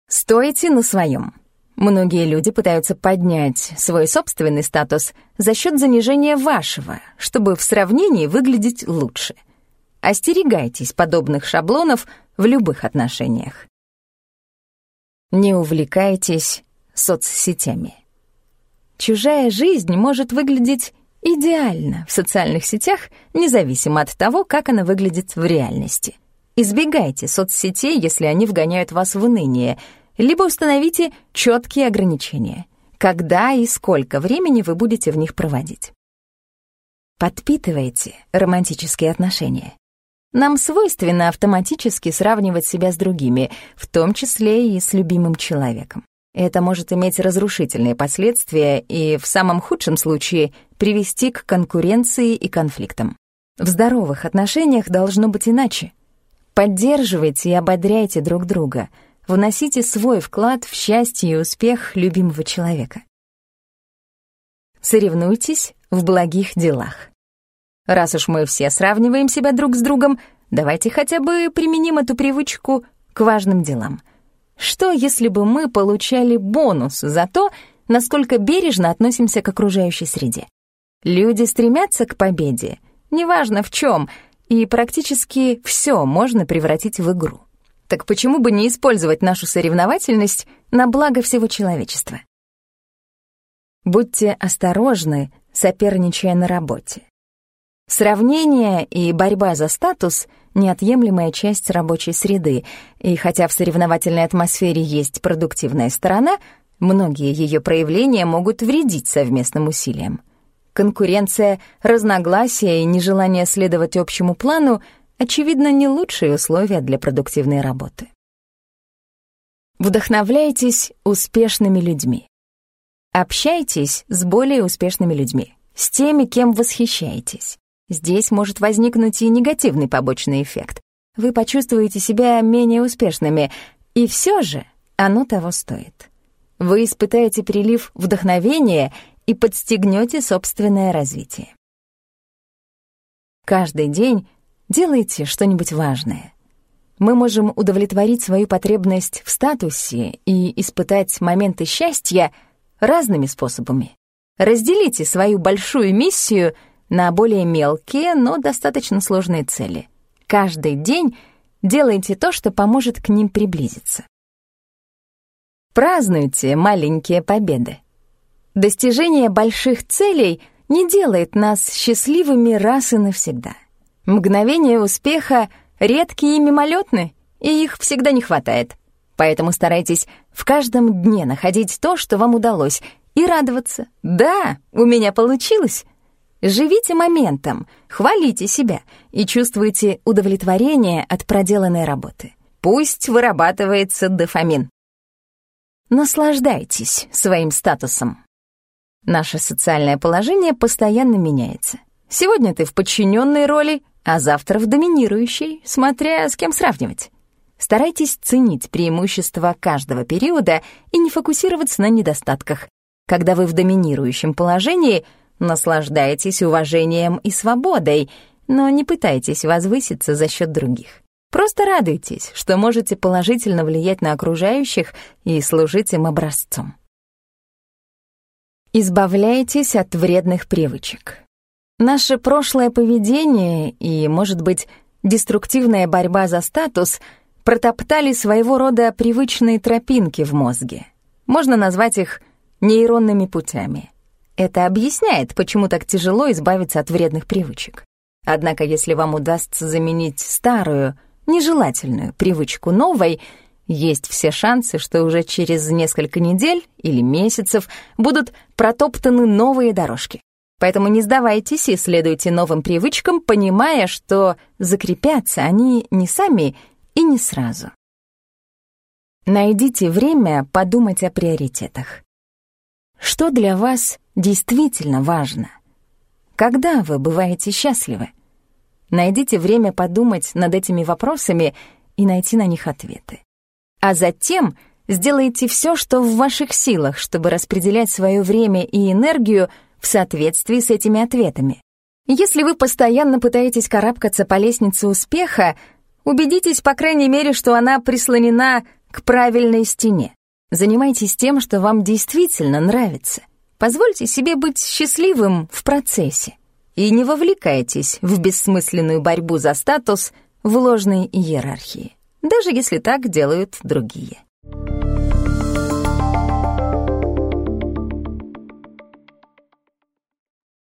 Стойте на своем. Многие люди пытаются поднять свой собственный статус за счет занижения вашего, чтобы в сравнении выглядеть лучше. Остерегайтесь подобных шаблонов, в любых отношениях. Не увлекайтесь соцсетями. Чужая жизнь может выглядеть идеально в социальных сетях, независимо от того, как она выглядит в реальности. Избегайте соцсетей, если они вгоняют вас в уныние, либо установите четкие ограничения, когда и сколько времени вы будете в них проводить. Подпитывайте романтические отношения. Нам свойственно автоматически сравнивать себя с другими, в том числе и с любимым человеком. Это может иметь разрушительные последствия и, в самом худшем случае, привести к конкуренции и конфликтам. В здоровых отношениях должно быть иначе. Поддерживайте и ободряйте друг друга, вносите свой вклад в счастье и успех любимого человека. Соревнуйтесь в благих делах. Раз уж мы все сравниваем себя друг с другом, давайте хотя бы применим эту привычку к важным делам. Что, если бы мы получали бонус за то, насколько бережно относимся к окружающей среде? Люди стремятся к победе, неважно в чем, и практически все можно превратить в игру. Так почему бы не использовать нашу соревновательность на благо всего человечества? Будьте осторожны, соперничая на работе. Сравнение и борьба за статус — неотъемлемая часть рабочей среды, и хотя в соревновательной атмосфере есть продуктивная сторона, многие ее проявления могут вредить совместным усилиям. Конкуренция, разногласия и нежелание следовать общему плану — очевидно, не лучшие условия для продуктивной работы. Вдохновляйтесь успешными людьми. Общайтесь с более успешными людьми, с теми, кем восхищаетесь. Здесь может возникнуть и негативный побочный эффект. Вы почувствуете себя менее успешными, и все же оно того стоит. Вы испытаете прилив вдохновения и подстегнете собственное развитие. Каждый день делайте что-нибудь важное. Мы можем удовлетворить свою потребность в статусе и испытать моменты счастья разными способами. Разделите свою большую миссию — на более мелкие, но достаточно сложные цели. Каждый день делайте то, что поможет к ним приблизиться. Празднуйте маленькие победы. Достижение больших целей не делает нас счастливыми раз и навсегда. Мгновения успеха редкие и мимолетны, и их всегда не хватает. Поэтому старайтесь в каждом дне находить то, что вам удалось, и радоваться. «Да, у меня получилось!» Живите моментом, хвалите себя и чувствуйте удовлетворение от проделанной работы. Пусть вырабатывается дофамин. Наслаждайтесь своим статусом. Наше социальное положение постоянно меняется. Сегодня ты в подчиненной роли, а завтра в доминирующей, смотря с кем сравнивать. Старайтесь ценить преимущества каждого периода и не фокусироваться на недостатках. Когда вы в доминирующем положении — Наслаждайтесь уважением и свободой, но не пытайтесь возвыситься за счет других. Просто радуйтесь, что можете положительно влиять на окружающих и служить им образцом. Избавляйтесь от вредных привычек. Наше прошлое поведение и, может быть, деструктивная борьба за статус протоптали своего рода привычные тропинки в мозге. Можно назвать их нейронными путями. Это объясняет, почему так тяжело избавиться от вредных привычек. Однако, если вам удастся заменить старую, нежелательную привычку новой, есть все шансы, что уже через несколько недель или месяцев будут протоптаны новые дорожки. Поэтому не сдавайтесь и следуйте новым привычкам, понимая, что закрепятся они не сами и не сразу. Найдите время подумать о приоритетах. Что для вас действительно важно. Когда вы бываете счастливы? Найдите время подумать над этими вопросами и найти на них ответы. А затем сделайте все, что в ваших силах, чтобы распределять свое время и энергию в соответствии с этими ответами. Если вы постоянно пытаетесь карабкаться по лестнице успеха, убедитесь, по крайней мере, что она прислонена к правильной стене. Занимайтесь тем, что вам действительно нравится. Позвольте себе быть счастливым в процессе и не вовлекайтесь в бессмысленную борьбу за статус в ложной иерархии. даже если так делают другие.